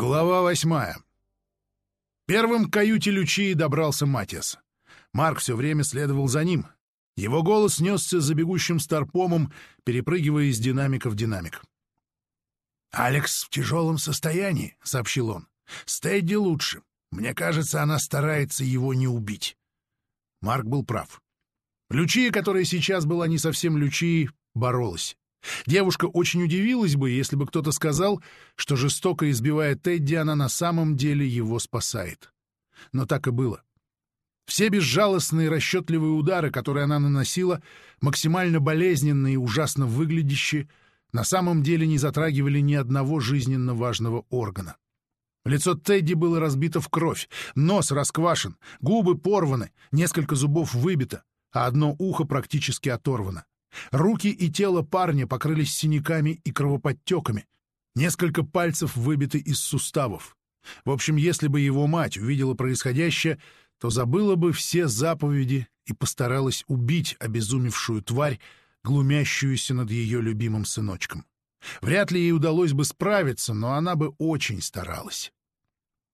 Глава восьмая. Первым к каюте Лючии добрался Матиас. Марк все время следовал за ним. Его голос несся за бегущим старпомом, перепрыгивая из динамика в динамик. «Алекс в тяжелом состоянии», — сообщил он. «Стэдди лучше. Мне кажется, она старается его не убить». Марк был прав. Лючия, которая сейчас была не совсем Лючией, боролась. Девушка очень удивилась бы, если бы кто-то сказал, что жестоко избивая Тедди, она на самом деле его спасает. Но так и было. Все безжалостные расчетливые удары, которые она наносила, максимально болезненные и ужасно выглядящие, на самом деле не затрагивали ни одного жизненно важного органа. Лицо Тедди было разбито в кровь, нос расквашен, губы порваны, несколько зубов выбито, а одно ухо практически оторвано. Руки и тело парня покрылись синяками и кровоподтеками. Несколько пальцев выбиты из суставов. В общем, если бы его мать увидела происходящее, то забыла бы все заповеди и постаралась убить обезумевшую тварь, глумящуюся над ее любимым сыночком. Вряд ли ей удалось бы справиться, но она бы очень старалась.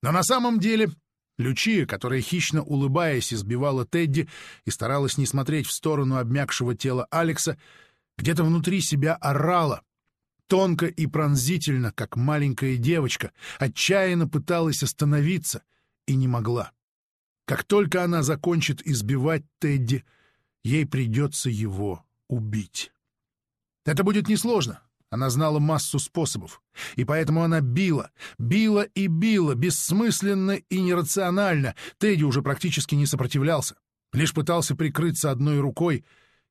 Но на самом деле Лючия, которая, хищно улыбаясь, избивала Тедди и старалась не смотреть в сторону обмякшего тела Алекса, где-то внутри себя орала, тонко и пронзительно, как маленькая девочка, отчаянно пыталась остановиться и не могла. Как только она закончит избивать Тедди, ей придется его убить. Это будет несложно. Она знала массу способов, и поэтому она била, била и била, бессмысленно и нерационально. Тедди уже практически не сопротивлялся, лишь пытался прикрыться одной рукой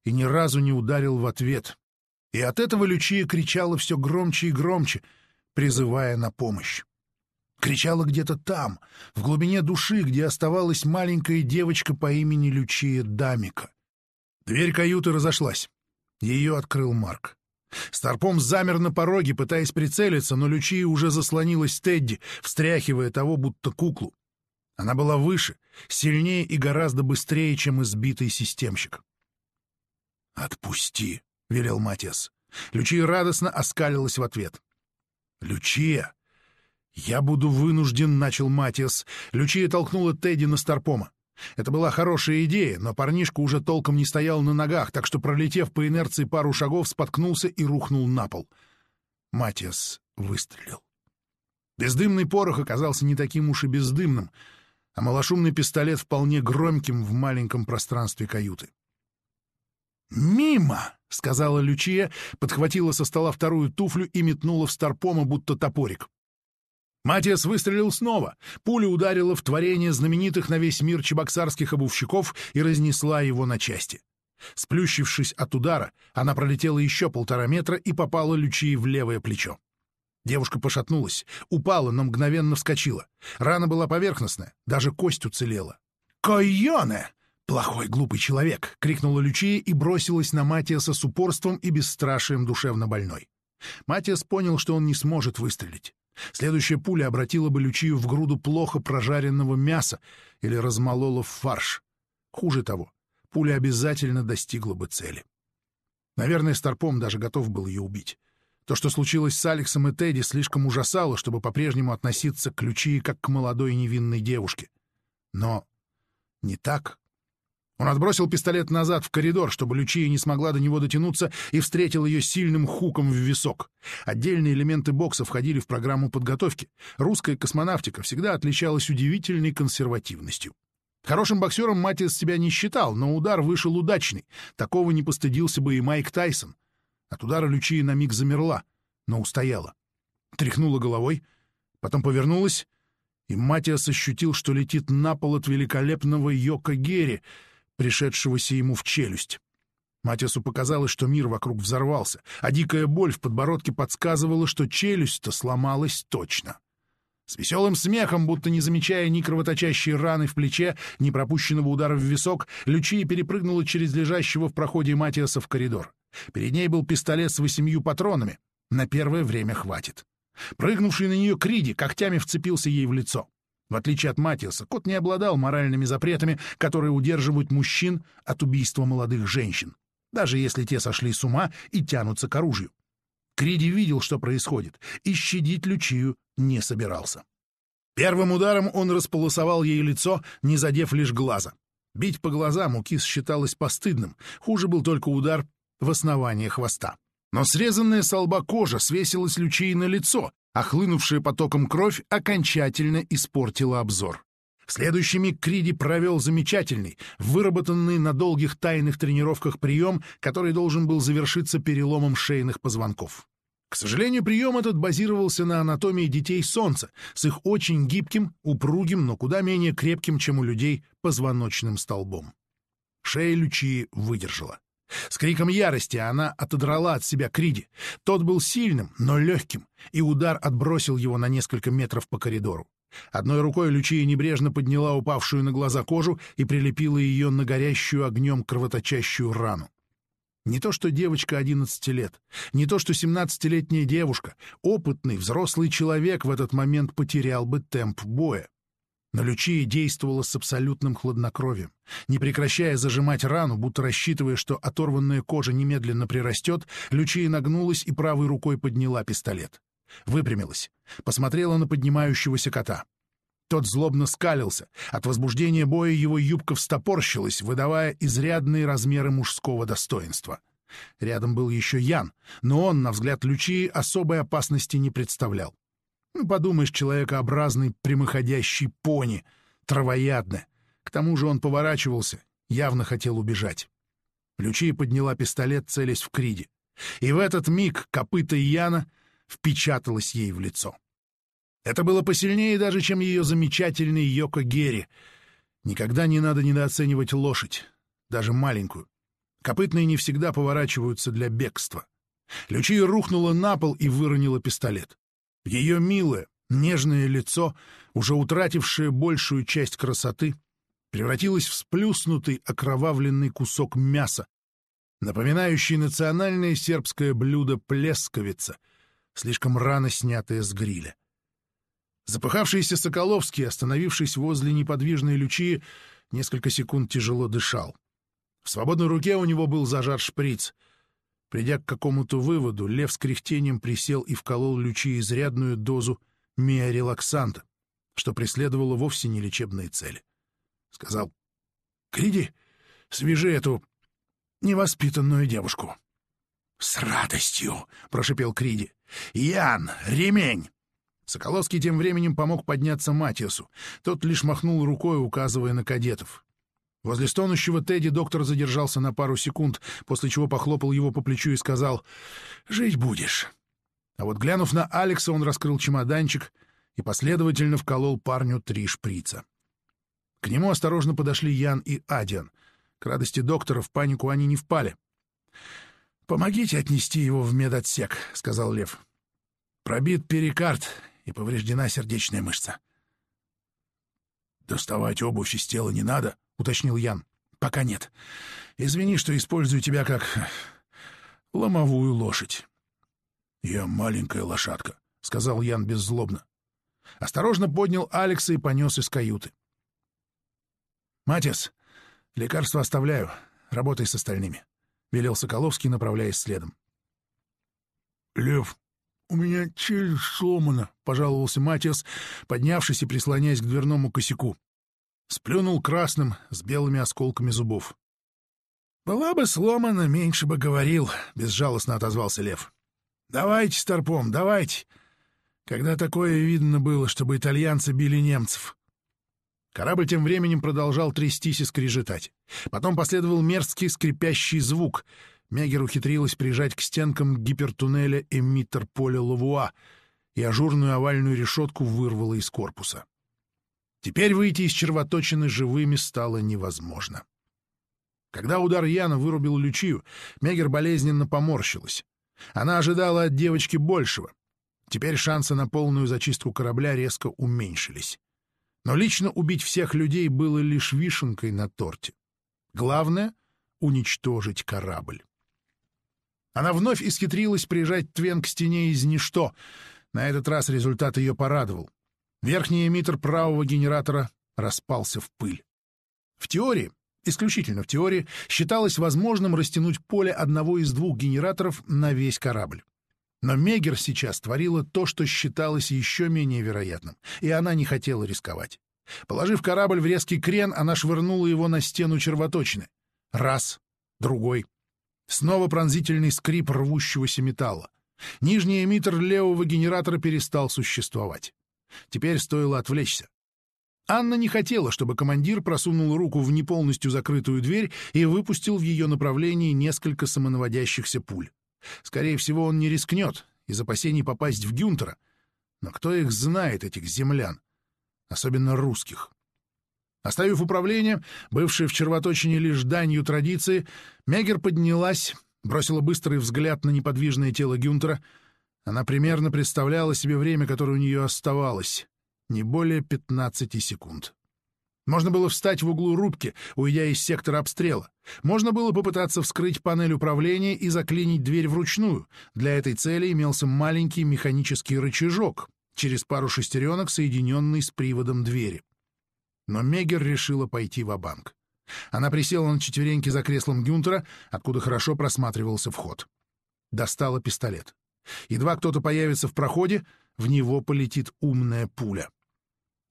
и ни разу не ударил в ответ. И от этого Лючия кричала все громче и громче, призывая на помощь. Кричала где-то там, в глубине души, где оставалась маленькая девочка по имени Лючия Дамика. Дверь каюты разошлась. Ее открыл Марк. Старпом замер на пороге, пытаясь прицелиться, но Лючия уже заслонилась Тедди, встряхивая того, будто куклу. Она была выше, сильнее и гораздо быстрее, чем избитый системщик. «Отпусти», — велел Матиас. Лючия радостно оскалилась в ответ. «Лючия!» «Я буду вынужден», — начал Матиас. Лючия толкнула Тедди на Старпома. Это была хорошая идея, но парнишка уже толком не стоял на ногах, так что, пролетев по инерции пару шагов, споткнулся и рухнул на пол. Матиас выстрелил. Бездымный порох оказался не таким уж и бездымным, а малошумный пистолет вполне громким в маленьком пространстве каюты. «Мимо!» — сказала Лючия, подхватила со стола вторую туфлю и метнула в Старпома, будто топорик. Матиас выстрелил снова. Пуля ударила в творение знаменитых на весь мир чебоксарских обувщиков и разнесла его на части. Сплющившись от удара, она пролетела еще полтора метра и попала Лючии в левое плечо. Девушка пошатнулась, упала, но мгновенно вскочила. Рана была поверхностная, даже кость уцелела. «Койоне!» «Плохой, глупый человек!» — крикнула Лючия и бросилась на Матиаса с упорством и бесстрашием душевно больной. Матиас понял, что он не сможет выстрелить. Следующая пуля обратила бы Лючию в груду плохо прожаренного мяса или размолола в фарш. Хуже того, пуля обязательно достигла бы цели. Наверное, Старпом даже готов был ее убить. То, что случилось с Алексом и Тедди, слишком ужасало, чтобы по-прежнему относиться к Лючии как к молодой невинной девушке. Но не так. Он отбросил пистолет назад в коридор, чтобы Лючия не смогла до него дотянуться, и встретил ее сильным хуком в висок. Отдельные элементы бокса входили в программу подготовки. Русская космонавтика всегда отличалась удивительной консервативностью. Хорошим боксером Матис себя не считал, но удар вышел удачный. Такого не постыдился бы и Майк Тайсон. От удара Лючия на миг замерла, но устояла. Тряхнула головой, потом повернулась, и Матиас ощутил, что летит на пол от великолепного Йока Герри — пришедшегося ему в челюсть. Матису показалось, что мир вокруг взорвался, а дикая боль в подбородке подсказывала, что челюсть-то сломалась точно. С веселым смехом, будто не замечая ни кровоточащей раны в плече, ни пропущенного удара в висок, Лючия перепрыгнула через лежащего в проходе Матиаса в коридор. Перед ней был пистолет с восемью патронами. На первое время хватит. Прыгнувший на нее Криди когтями вцепился ей в лицо. В отличие от Матиаса, кот не обладал моральными запретами, которые удерживают мужчин от убийства молодых женщин, даже если те сошли с ума и тянутся к оружию. Криди видел, что происходит, и щадить Лючию не собирался. Первым ударом он располосовал ей лицо, не задев лишь глаза. Бить по глазам у кис считалось постыдным, хуже был только удар в основание хвоста. Но срезанная с лба кожа свесилась Лючии на лицо, а хлынувшая потоком кровь окончательно испортила обзор. В следующий миг Криди провел замечательный, выработанный на долгих тайных тренировках прием, который должен был завершиться переломом шейных позвонков. К сожалению, прием этот базировался на анатомии детей Солнца с их очень гибким, упругим, но куда менее крепким, чем у людей, позвоночным столбом. Шея Лючии выдержала. С криком ярости она отодрала от себя Криди. Тот был сильным, но легким, и удар отбросил его на несколько метров по коридору. Одной рукой Лючия небрежно подняла упавшую на глаза кожу и прилепила ее на горящую огнем кровоточащую рану. Не то что девочка 11 лет, не то что 17-летняя девушка, опытный взрослый человек в этот момент потерял бы темп боя. Но Лючия действовала с абсолютным хладнокровием, не прекращая зажимать рану, будто рассчитывая, что оторванная кожа немедленно прирастет, Лючия нагнулась и правой рукой подняла пистолет. Выпрямилась, посмотрела на поднимающегося кота. Тот злобно скалился. От возбуждения боя его юбка встопорщилась, выдавая изрядные размеры мужского достоинства. Рядом был еще Ян, но он, на взгляд Лючии, особой опасности не представлял. Ну, подумаешь, человекообразный прямоходящий пони, травоядно. К тому же он поворачивался, явно хотел убежать. Лючия подняла пистолет, целясь в Криди. И в этот миг копыта Яна впечаталось ей в лицо. Это было посильнее даже, чем ее замечательный Йоко Герри. Никогда не надо недооценивать лошадь, даже маленькую. Копытные не всегда поворачиваются для бегства. Лючия рухнула на пол и выронила пистолет. Ее милое, нежное лицо, уже утратившее большую часть красоты, превратилось в сплюснутый окровавленный кусок мяса, напоминающий национальное сербское блюдо плесковица, слишком рано снятое с гриля. Запыхавшийся Соколовский, остановившись возле неподвижной лючи, несколько секунд тяжело дышал. В свободной руке у него был зажат шприц. Придя к какому-то выводу, Лев с кряхтением присел и вколол лючи изрядную дозу миорелаксанта, что преследовало вовсе не лечебные цели. Сказал, «Криди, свяжи эту невоспитанную девушку». «С радостью!» — прошипел Криди. «Ян, ремень!» Соколовский тем временем помог подняться Матиасу. Тот лишь махнул рукой, указывая на кадетов. Возле стонущего Тедди доктор задержался на пару секунд, после чего похлопал его по плечу и сказал «Жить будешь». А вот глянув на Алекса, он раскрыл чемоданчик и последовательно вколол парню три шприца. К нему осторожно подошли Ян и Адиан. К радости доктора в панику они не впали. «Помогите отнести его в медотсек», — сказал Лев. «Пробит перикард, и повреждена сердечная мышца. «Доставать обувь из тела не надо?» — уточнил Ян. «Пока нет. Извини, что использую тебя как ломовую лошадь». «Я маленькая лошадка», — сказал Ян беззлобно. Осторожно поднял Алекса и понес из каюты. «Матис, лекарства оставляю. Работай с остальными», — велел Соколовский, направляясь следом. «Лев, «У меня челюсть сломана», — пожаловался Матиас, поднявшись и прислоняясь к дверному косяку. Сплюнул красным, с белыми осколками зубов. «Была бы сломана, меньше бы говорил», — безжалостно отозвался Лев. «Давайте, Старпом, давайте. Когда такое видно было, чтобы итальянцы били немцев?» Корабль тем временем продолжал трястись и скрежетать. Потом последовал мерзкий скрипящий звук — Мегер ухитрилась прижать к стенкам гипертуннеля эмиттер поля Лавуа и ажурную овальную решетку вырвала из корпуса. Теперь выйти из червоточины живыми стало невозможно. Когда удар Яна вырубил Лючию, Мегер болезненно поморщилась. Она ожидала от девочки большего. Теперь шансы на полную зачистку корабля резко уменьшились. Но лично убить всех людей было лишь вишенкой на торте. Главное — уничтожить корабль. Она вновь исхитрилась прижать Твен к стене из ничто. На этот раз результат ее порадовал. Верхний эмиттер правого генератора распался в пыль. В теории, исключительно в теории, считалось возможным растянуть поле одного из двух генераторов на весь корабль. Но Мегер сейчас творила то, что считалось еще менее вероятным, и она не хотела рисковать. Положив корабль в резкий крен, она швырнула его на стену червоточины. Раз, другой. Снова пронзительный скрип рвущегося металла. Нижний эмиттер левого генератора перестал существовать. Теперь стоило отвлечься. Анна не хотела, чтобы командир просунул руку в неполностью закрытую дверь и выпустил в ее направлении несколько самонаводящихся пуль. Скорее всего, он не рискнет из опасений попасть в Гюнтера. Но кто их знает, этих землян? Особенно русских. Оставив управление, бывшее в червоточине лишь данью традиции, Мегер поднялась, бросила быстрый взгляд на неподвижное тело Гюнтера. Она примерно представляла себе время, которое у нее оставалось не более 15 секунд. Можно было встать в углу рубки, уйдя из сектора обстрела. Можно было попытаться вскрыть панель управления и заклинить дверь вручную. Для этой цели имелся маленький механический рычажок, через пару шестеренок, соединенный с приводом двери. Но Мегер решила пойти в банк Она присела на четвереньки за креслом Гюнтера, откуда хорошо просматривался вход. Достала пистолет. Едва кто-то появится в проходе, в него полетит умная пуля.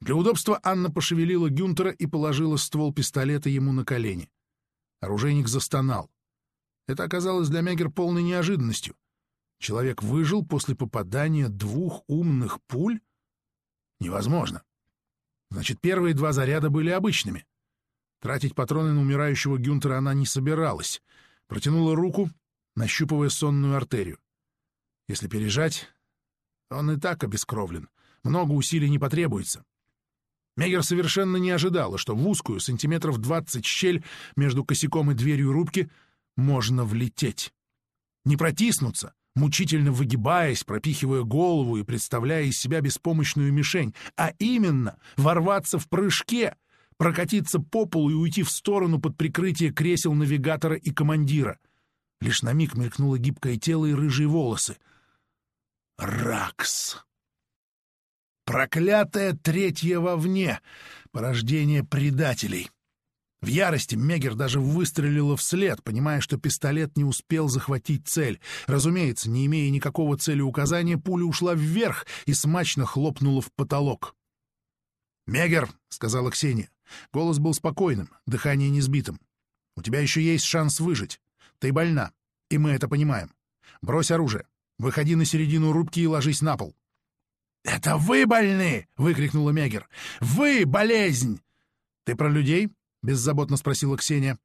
Для удобства Анна пошевелила Гюнтера и положила ствол пистолета ему на колени. Оружейник застонал. Это оказалось для Мегер полной неожиданностью. Человек выжил после попадания двух умных пуль? Невозможно. Значит, первые два заряда были обычными. Тратить патроны на умирающего Гюнтера она не собиралась. Протянула руку, нащупывая сонную артерию. Если пережать, он и так обескровлен. Много усилий не потребуется. Мегер совершенно не ожидала, что в узкую, сантиметров двадцать щель между косяком и дверью рубки можно влететь. Не протиснуться, мучительно выгибаясь, пропихивая голову и представляя из себя беспомощную мишень, а именно ворваться в прыжке, прокатиться по полу и уйти в сторону под прикрытие кресел навигатора и командира. Лишь на миг мелькнуло гибкое тело и рыжие волосы — Ракс. Проклятая третья вовне, порождение предателей. В ярости Мегер даже выстрелила вслед, понимая, что пистолет не успел захватить цель. Разумеется, не имея никакого целеуказания, пуля ушла вверх и смачно хлопнула в потолок. «Мегер», — сказала Ксения. Голос был спокойным, дыхание несбитым. «У тебя еще есть шанс выжить. Ты больна, и мы это понимаем. Брось оружие. Выходи на середину рубки и ложись на пол. «Это вы больны!» — выкрикнула Мегер. «Вы — болезнь!» «Ты про людей?» — беззаботно спросила Ксения.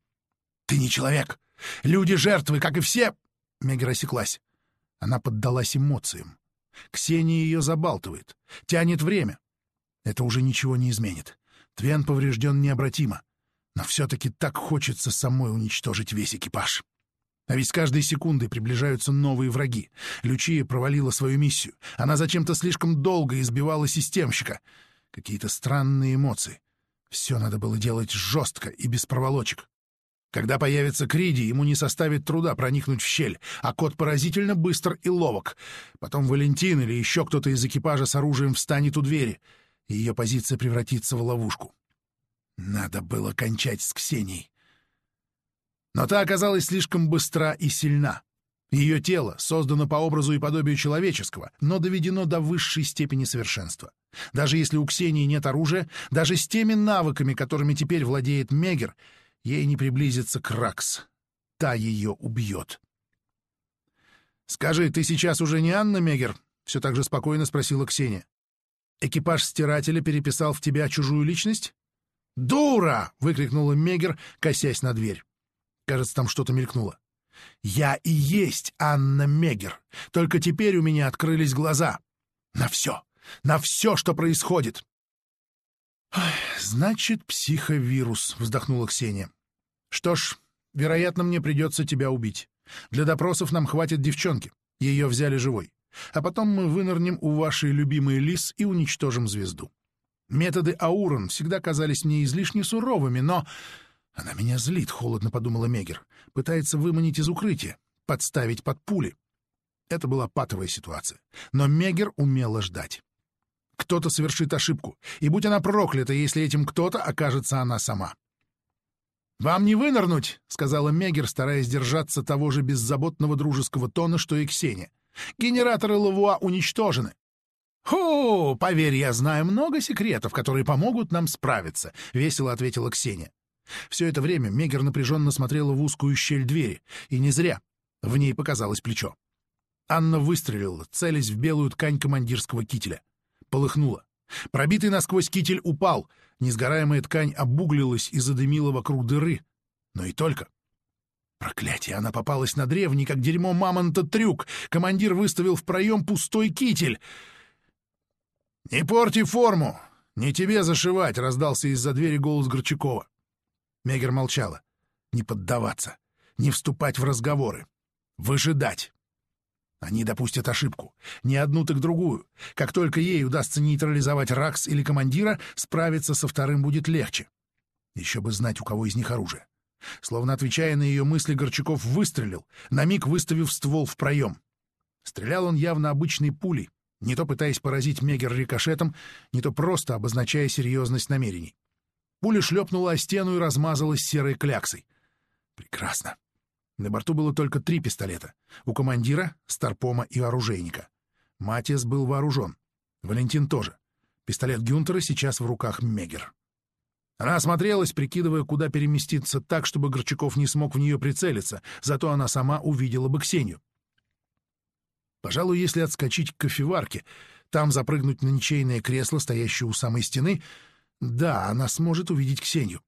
«Ты не человек. Люди — жертвы, как и все...» Мегер осеклась. Она поддалась эмоциям. Ксения ее забалтывает, тянет время. Это уже ничего не изменит. Твен поврежден необратимо. Но все-таки так хочется самой уничтожить весь экипаж. А ведь с каждой секундой приближаются новые враги. Лючия провалила свою миссию. Она зачем-то слишком долго избивала системщика. Какие-то странные эмоции. Все надо было делать жестко и без проволочек. Когда появится Криди, ему не составит труда проникнуть в щель, а кот поразительно быстр и ловок. Потом Валентин или еще кто-то из экипажа с оружием встанет у двери, и ее позиция превратится в ловушку. Надо было кончать с Ксенией. Но та оказалась слишком быстра и сильна. Ее тело создано по образу и подобию человеческого, но доведено до высшей степени совершенства. Даже если у Ксении нет оружия, даже с теми навыками, которыми теперь владеет Мегер, ей не приблизится Кракс. Та ее убьет. «Скажи, ты сейчас уже не Анна Мегер?» — все так же спокойно спросила Ксения. «Экипаж стирателя переписал в тебя чужую личность?» «Дура!» — выкрикнула Мегер, косясь на дверь. Кажется, там что-то мелькнуло. «Я и есть Анна Мегер. Только теперь у меня открылись глаза. На все, на все, что происходит». «Значит, психовирус», — вздохнула Ксения. «Что ж, вероятно, мне придется тебя убить. Для допросов нам хватит девчонки. Ее взяли живой. А потом мы вынырнем у вашей любимой лис и уничтожим звезду. Методы Аурон всегда казались мне излишне суровыми, но «Она меня злит», — холодно подумала Мегер. «Пытается выманить из укрытия, подставить под пули». Это была патовая ситуация. Но Мегер умела ждать. Кто-то совершит ошибку, и будь она проклята, если этим кто-то окажется она сама. «Вам не вынырнуть», — сказала Мегер, стараясь держаться того же беззаботного дружеского тона, что и Ксения. Генераторы Лавуа уничтожены. «Хо, поверь, я знаю много секретов, которые помогут нам справиться», — весело ответила Ксения. Все это время Мегер напряженно смотрела в узкую щель двери, и не зря. В ней показалось плечо. Анна выстрелила, целясь в белую ткань командирского кителя. Полыхнула. Пробитый насквозь китель упал, несгораемая ткань обуглилась и задымила вокруг дыры. Но и только. Проклятие, она попалась на древний, как дерьмо мамонта, трюк. Командир выставил в проем пустой китель. «Не порти форму! Не тебе зашивать!» — раздался из-за двери голос Горчакова. Мегер молчала. Не поддаваться, не вступать в разговоры, выжидать. Они допустят ошибку. Не одну, так другую. Как только ей удастся нейтрализовать Ракс или командира, справиться со вторым будет легче. Еще бы знать, у кого из них оружие. Словно отвечая на ее мысли, Горчаков выстрелил, на миг выставив ствол в проем. Стрелял он явно обычной пулей, не то пытаясь поразить Мегер рикошетом, не то просто обозначая серьезность намерений. Пуля шлепнула о стену и размазалась серой кляксой. Прекрасно. На борту было только три пистолета. У командира, Старпома и оружейника. Матиас был вооружен. Валентин тоже. Пистолет Гюнтера сейчас в руках Мегер. Она осмотрелась, прикидывая, куда переместиться так, чтобы Горчаков не смог в нее прицелиться, зато она сама увидела бы Ксению. Пожалуй, если отскочить к кофеварке, там запрыгнуть на ничейное кресло, стоящее у самой стены, да, она сможет увидеть Ксению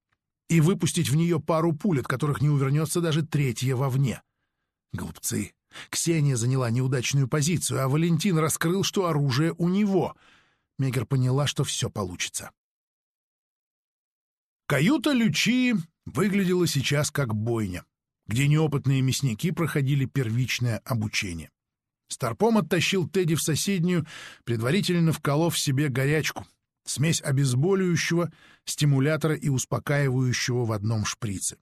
и выпустить в нее пару пуль, от которых не увернется даже третья вовне. Глупцы. Ксения заняла неудачную позицию, а Валентин раскрыл, что оружие у него. Мегер поняла, что все получится. Каюта Лючи выглядела сейчас как бойня, где неопытные мясники проходили первичное обучение. Старпом оттащил Тедди в соседнюю, предварительно вколов себе горячку, смесь обезболивающего, стимулятора и успокаивающего в одном шприце.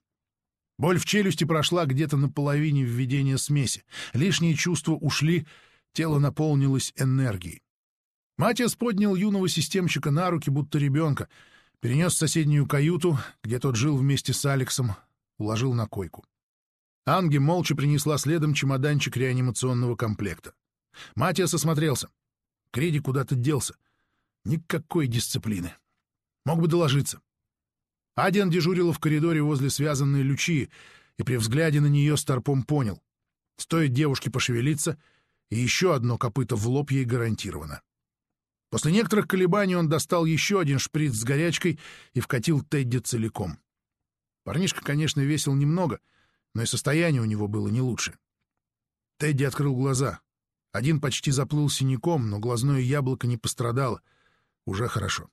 Боль в челюсти прошла где-то на половине введения смеси. Лишние чувства ушли, тело наполнилось энергией. Матиас поднял юного системщика на руки, будто ребенка — перенес в соседнюю каюту, где тот жил вместе с Алексом, уложил на койку. Анги молча принесла следом чемоданчик реанимационного комплекта. Матиас осмотрелся. Креди куда-то делся. Никакой дисциплины. Мог бы доложиться. Адиан дежурила в коридоре возле связанной лючи, и при взгляде на нее Старпом понял. Стоит девушке пошевелиться, и еще одно копыто в лоб ей гарантировано. После некоторых колебаний он достал еще один шприц с горячкой и вкатил Тедди целиком. Парнишка, конечно, весил немного, но и состояние у него было не лучше. Тедди открыл глаза. Один почти заплыл синяком, но глазное яблоко не пострадало. Уже хорошо.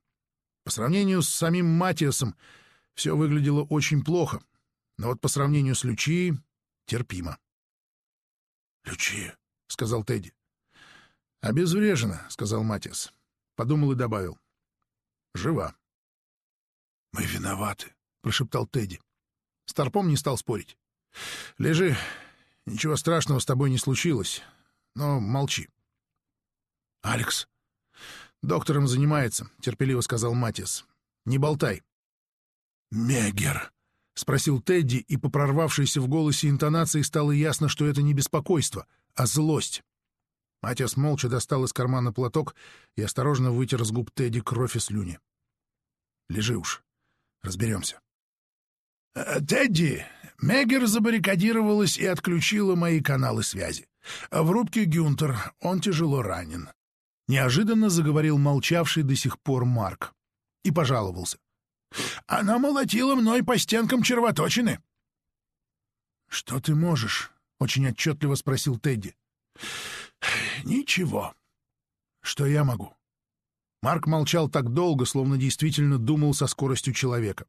По сравнению с самим Матиасом все выглядело очень плохо, но вот по сравнению с Лючи терпимо. — Лючи, — сказал Тедди. — Обезврежено, — сказал Матиас. Подумал и добавил. «Жива». «Мы виноваты», — прошептал Тедди. Старпом не стал спорить. «Лежи. Ничего страшного с тобой не случилось. Но молчи». «Алекс». «Доктором занимается», — терпеливо сказал Матис. «Не болтай». «Мегер», — спросил Тедди, и по прорвавшейся в голосе интонации стало ясно, что это не беспокойство, а злость. Матиас молча достал из кармана платок и осторожно вытер с губ Тедди кровь и слюни. «Лежи уж. Разберемся». «Э, «Тедди, Мегер забаррикадировалась и отключила мои каналы связи. А в рубке Гюнтер, он тяжело ранен». Неожиданно заговорил молчавший до сих пор Марк и пожаловался. «Она молотила мной по стенкам червоточины». «Что ты можешь?» — очень отчетливо спросил Тедди. Ничего. Что я могу? Марк молчал так долго, словно действительно думал со скоростью человека.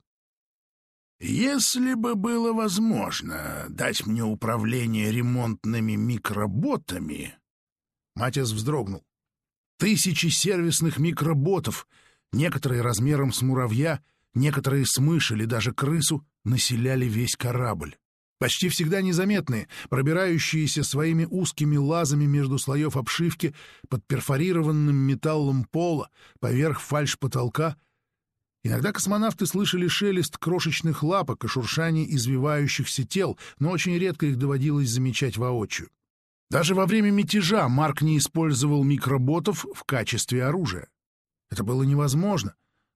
«Если бы было возможно дать мне управление ремонтными микроботами...» Матиас вздрогнул. «Тысячи сервисных микроботов, некоторые размером с муравья, некоторые с мышь или даже крысу, населяли весь корабль почти всегда незаметные, пробирающиеся своими узкими лазами между слоев обшивки под перфорированным металлом пола, поверх фальш-потолка. Иногда космонавты слышали шелест крошечных лапок и шуршание извивающихся тел, но очень редко их доводилось замечать воочию. Даже во время мятежа Марк не использовал микроботов в качестве оружия. Это было невозможно.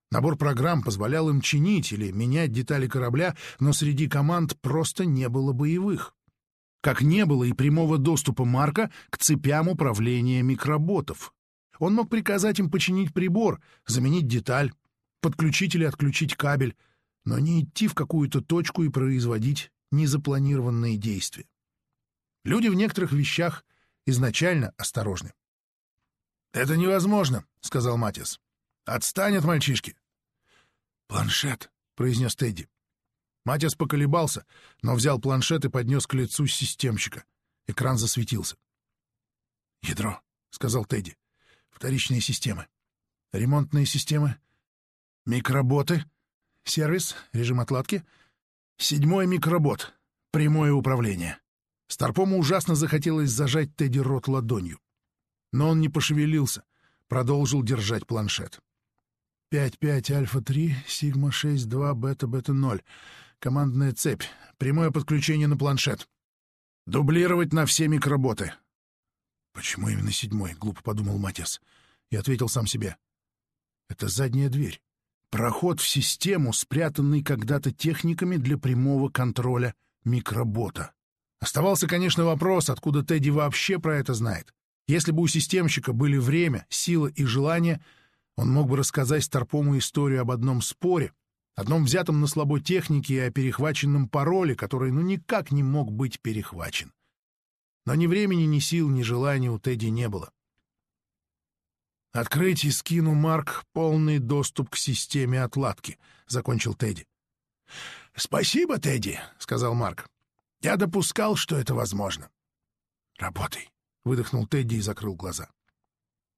Набор программ позволял им чинить или менять детали корабля, но среди команд просто не было боевых. Как не было и прямого доступа Марка к цепям управления микроботов. Он мог приказать им починить прибор, заменить деталь, подключить или отключить кабель, но не идти в какую-то точку и производить незапланированные действия. Люди в некоторых вещах изначально осторожны. «Это невозможно», — сказал Матис. «Отстань от мальчишки». «Планшет», — произнес Тедди. Матис поколебался, но взял планшет и поднес к лицу системщика. Экран засветился. «Ядро», — сказал Тедди. «Вторичные системы. Ремонтные системы. Микроботы. Сервис. Режим отладки. Седьмой микробот. Прямое управление». Старпому ужасно захотелось зажать Тедди рот ладонью. Но он не пошевелился, продолжил держать планшет. 5-5 Альфа-3, Сигма-6-2, Бета-Бета-0. Командная цепь. Прямое подключение на планшет. Дублировать на все микроботы. «Почему именно седьмой?» — глупо подумал Матиас. И ответил сам себе. «Это задняя дверь. Проход в систему, спрятанный когда-то техниками для прямого контроля микробота. Оставался, конечно, вопрос, откуда Тедди вообще про это знает. Если бы у системщика были время, сила и желание, он мог бы рассказать Старпому историю об одном споре, одном взятом на слабой технике и о перехваченном пароле, который ну никак не мог быть перехвачен. Но ни времени, ни сил, ни желания у Тедди не было. «Открыть и скину Марк полный доступ к системе отладки», — закончил Тедди. «Спасибо, Тедди», — сказал Марк. Я допускал, что это возможно. «Работай», — выдохнул Тедди и закрыл глаза.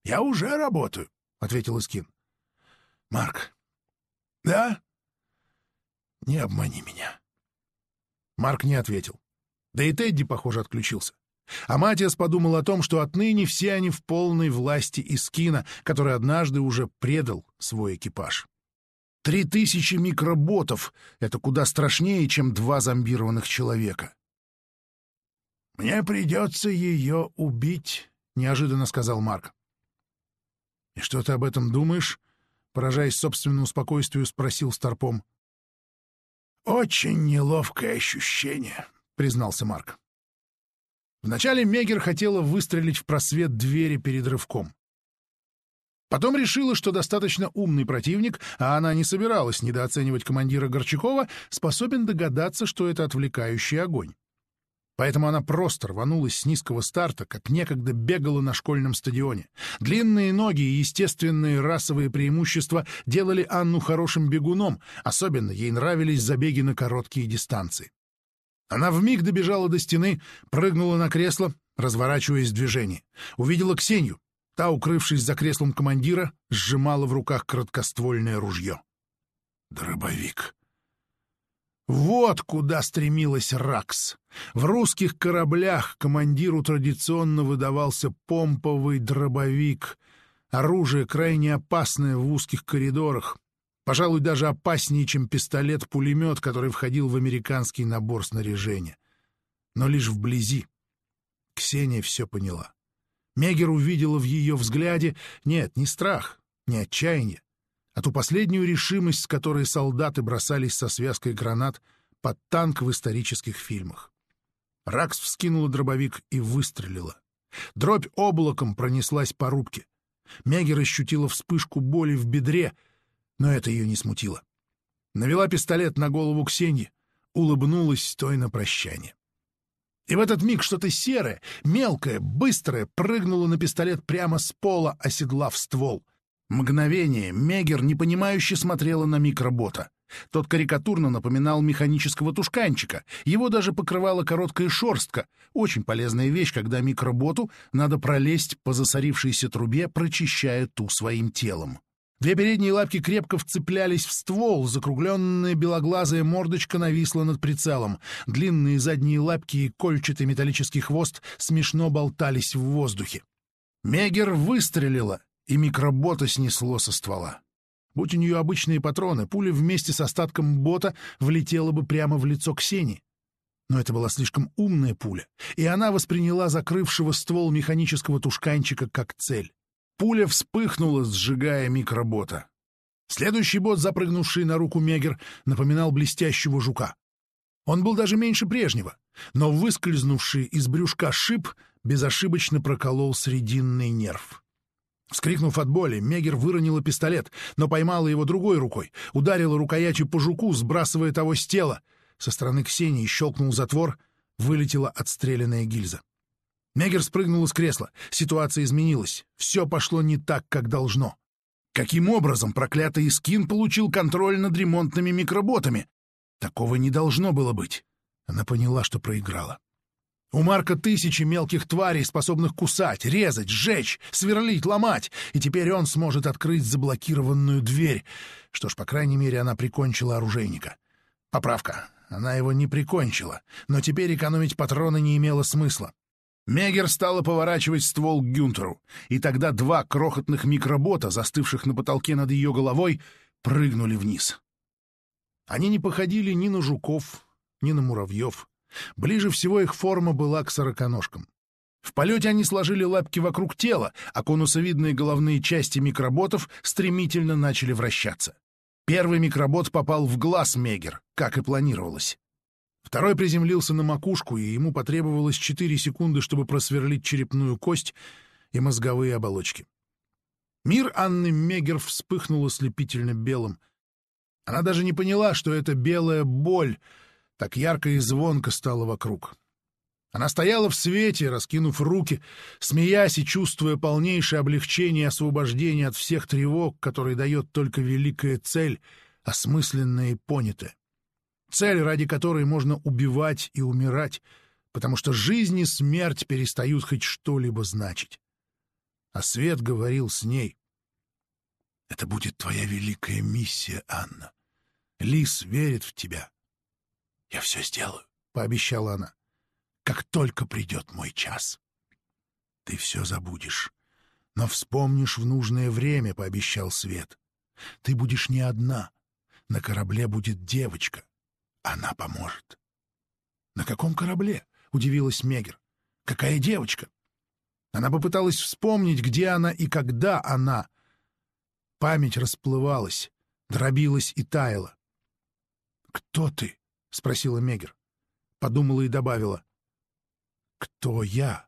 «Я уже работаю», — ответил Искин. «Марк». «Да?» «Не обмани меня». Марк не ответил. Да и Тедди, похоже, отключился. А Матиас подумал о том, что отныне все они в полной власти Искина, который однажды уже предал свой экипаж. Три тысячи микроботов — это куда страшнее, чем два зомбированных человека. «Мне придется ее убить», — неожиданно сказал Марк. «И что ты об этом думаешь?» — поражаясь собственному спокойствию, спросил Старпом. «Очень неловкое ощущение», — признался Марк. Вначале Мегер хотела выстрелить в просвет двери перед рывком. Потом решила, что достаточно умный противник, а она не собиралась недооценивать командира Горчакова, способен догадаться, что это отвлекающий огонь. Поэтому она просто рванулась с низкого старта, как некогда бегала на школьном стадионе. Длинные ноги и естественные расовые преимущества делали Анну хорошим бегуном, особенно ей нравились забеги на короткие дистанции. Она вмиг добежала до стены, прыгнула на кресло, разворачиваясь в движении. Увидела Ксению, Та, укрывшись за креслом командира, сжимала в руках краткоствольное ружье. Дробовик. Вот куда стремилась Ракс. В русских кораблях командиру традиционно выдавался помповый дробовик. Оружие крайне опасное в узких коридорах. Пожалуй, даже опаснее, чем пистолет-пулемет, который входил в американский набор снаряжения. Но лишь вблизи. Ксения все поняла. Мегер увидела в ее взгляде нет, не страх, не отчаяние, а ту последнюю решимость, с которой солдаты бросались со связкой гранат под танк в исторических фильмах. Ракс вскинула дробовик и выстрелила. Дробь облаком пронеслась по рубке. Мегер ощутила вспышку боли в бедре, но это ее не смутило. Навела пистолет на голову Ксеньи, улыбнулась, стоя на прощание. И в этот миг что-то серое, мелкое, быстрое прыгнуло на пистолет прямо с пола, оседлав ствол. Мгновение Мегер непонимающе смотрела на микробота. Тот карикатурно напоминал механического тушканчика. Его даже покрывала короткая шорстка. Очень полезная вещь, когда микроботу надо пролезть по засорившейся трубе, прочищая ту своим телом. Две передние лапки крепко вцеплялись в ствол, закругленная белоглазая мордочка нависла над прицелом. Длинные задние лапки и кольчатый металлический хвост смешно болтались в воздухе. Мегер выстрелила, и микробота снесло со ствола. Будь у нее обычные патроны, пуля вместе с остатком бота влетела бы прямо в лицо Ксении. Но это была слишком умная пуля, и она восприняла закрывшего ствол механического тушканчика как цель. Пуля вспыхнула, сжигая микробота. Следующий бот, запрыгнувший на руку Мегер, напоминал блестящего жука. Он был даже меньше прежнего, но выскользнувший из брюшка шип безошибочно проколол срединный нерв. Вскрикнув от боли, Мегер выронила пистолет, но поймала его другой рукой, ударила рукоятью по жуку, сбрасывая того с тела. Со стороны Ксении щелкнул затвор, вылетела отстрелянная гильза. Мегер спрыгнула с кресла. Ситуация изменилась. Все пошло не так, как должно. Каким образом проклятый Скин получил контроль над ремонтными микроботами? Такого не должно было быть. Она поняла, что проиграла. У Марка тысячи мелких тварей, способных кусать, резать, сжечь, сверлить, ломать, и теперь он сможет открыть заблокированную дверь. Что ж, по крайней мере, она прикончила оружейника. Поправка. Она его не прикончила, но теперь экономить патроны не имело смысла. Мегер стала поворачивать ствол к Гюнтеру, и тогда два крохотных микробота, застывших на потолке над ее головой, прыгнули вниз. Они не походили ни на жуков, ни на муравьев. Ближе всего их форма была к сороконожкам. В полете они сложили лапки вокруг тела, а конусовидные головные части микроботов стремительно начали вращаться. Первый микробот попал в глаз Мегер, как и планировалось. Второй приземлился на макушку, и ему потребовалось 4 секунды, чтобы просверлить черепную кость и мозговые оболочки. Мир Анны Мегер вспыхнул ослепительно белым. Она даже не поняла, что это белая боль — так ярко и звонко стало вокруг. Она стояла в свете, раскинув руки, смеясь и чувствуя полнейшее облегчение и освобождение от всех тревог, которые дает только великая цель, осмысленная и понятая. Цель, ради которой можно убивать и умирать, потому что жизнь и смерть перестают хоть что-либо значить. А свет говорил с ней. «Это будет твоя великая миссия, Анна. Лис верит в тебя. «Я все сделаю», — пообещала она. «Как только придет мой час». «Ты все забудешь, но вспомнишь в нужное время», — пообещал Свет. «Ты будешь не одна. На корабле будет девочка. Она поможет». «На каком корабле?» — удивилась Мегер. «Какая девочка?» Она попыталась вспомнить, где она и когда она. Память расплывалась, дробилась и таяла. «Кто ты?» — спросила Мегер. Подумала и добавила. «Кто я?»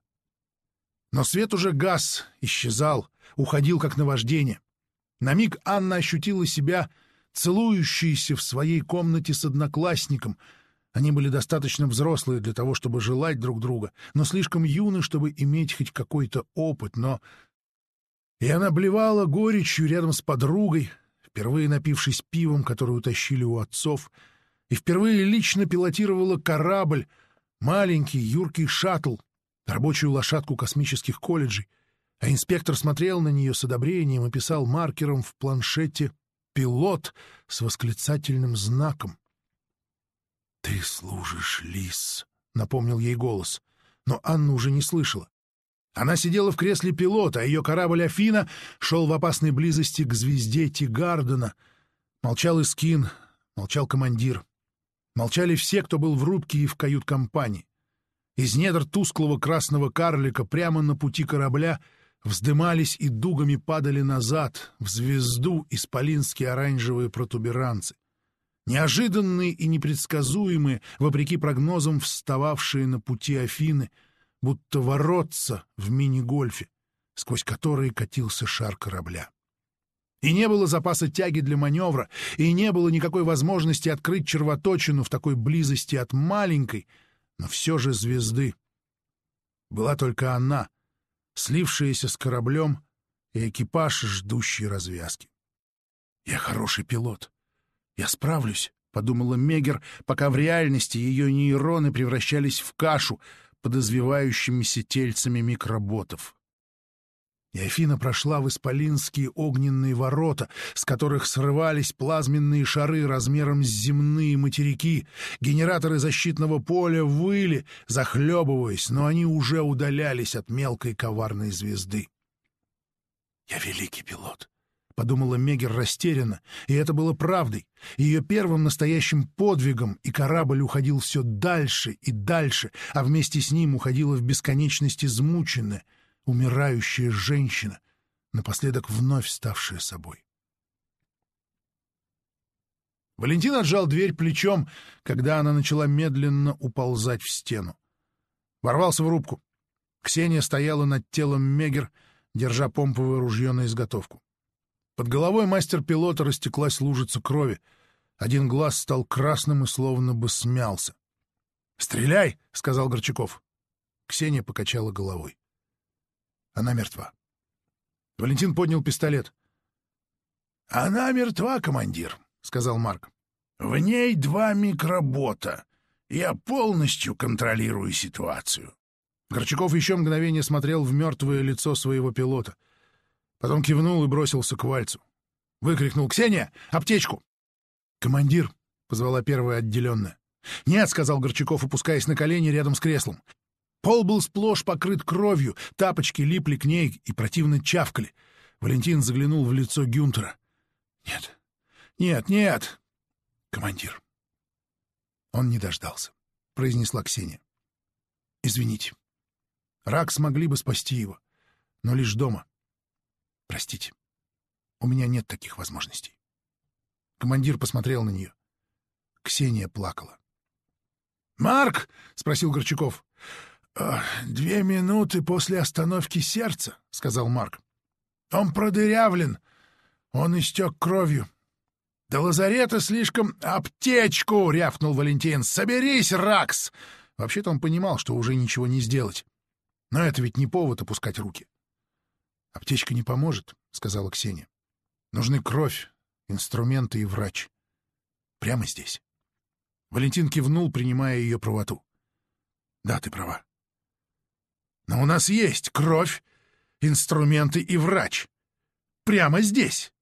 Но свет уже гас, исчезал, уходил как наваждение. На миг Анна ощутила себя целующейся в своей комнате с одноклассником. Они были достаточно взрослые для того, чтобы желать друг друга, но слишком юны, чтобы иметь хоть какой-то опыт, но... И она блевала горечью рядом с подругой, впервые напившись пивом, которое утащили у отцов — и впервые лично пилотировала корабль, маленький юркий шаттл, рабочую лошадку космических колледжей, а инспектор смотрел на нее с одобрением и писал маркером в планшете «Пилот» с восклицательным знаком. «Ты служишь, Лис», — напомнил ей голос, но Анна уже не слышала. Она сидела в кресле пилота, а ее корабль «Афина» шел в опасной близости к звезде Тигардена. Молчал Искин, молчал командир. Молчали все, кто был в рубке и в кают-компании. Из недр тусклого красного карлика прямо на пути корабля вздымались и дугами падали назад, в звезду исполинские оранжевые протуберанцы. Неожиданные и непредсказуемые, вопреки прогнозам, встававшие на пути Афины, будто воротца в мини-гольфе, сквозь которые катился шар корабля. И не было запаса тяги для маневра, и не было никакой возможности открыть червоточину в такой близости от маленькой, но все же звезды. Была только она, слившаяся с кораблем, и экипаж, ждущий развязки. «Я хороший пилот. Я справлюсь», — подумала Мегер, пока в реальности ее нейроны превращались в кашу под извивающимися тельцами микроботов и Афина прошла в исполинские огненные ворота, с которых срывались плазменные шары размером с земные материки. Генераторы защитного поля выли, захлебываясь, но они уже удалялись от мелкой коварной звезды. «Я великий пилот», —— подумала Мегер растерянно, и это было правдой. Ее первым настоящим подвигом, и корабль уходил все дальше и дальше, а вместе с ним уходила в бесконечность измученная, умирающая женщина, напоследок вновь ставшая собой. Валентин отжал дверь плечом, когда она начала медленно уползать в стену. Ворвался в рубку. Ксения стояла над телом Мегер, держа помповое ружье на изготовку. Под головой мастер-пилота растеклась лужица крови. Один глаз стал красным и словно бы смялся. «Стреляй!» — сказал Горчаков. Ксения покачала головой. Она мертва. Валентин поднял пистолет. «Она мертва, командир», — сказал Марк. «В ней два микробота. Я полностью контролирую ситуацию». Горчаков еще мгновение смотрел в мертвое лицо своего пилота. Потом кивнул и бросился к вальцу. Выкрикнул «Ксения! Аптечку!» «Командир!» — позвала первая отделенная. «Нет!» — сказал Горчаков, опускаясь на колени рядом с креслом. Пол был сплошь покрыт кровью, тапочки липли к ней и противно чавкали. Валентин заглянул в лицо Гюнтера. «Нет, нет, нет!» «Командир!» Он не дождался, — произнесла Ксения. «Извините. Рак смогли бы спасти его, но лишь дома. Простите, у меня нет таких возможностей. Командир посмотрел на нее. Ксения плакала. «Марк!» — спросил Горчаков. «Две минуты после остановки сердца», — сказал Марк. «Он продырявлен. Он истек кровью. До лазарета слишком аптечку!» — рявкнул Валентин. «Соберись, Ракс!» Вообще-то он понимал, что уже ничего не сделать. Но это ведь не повод опускать руки. «Аптечка не поможет», — сказала Ксения. «Нужны кровь, инструменты и врач. Прямо здесь». Валентин кивнул, принимая ее правоту. «Да, ты права. Но у нас есть кровь, инструменты и врач. Прямо здесь».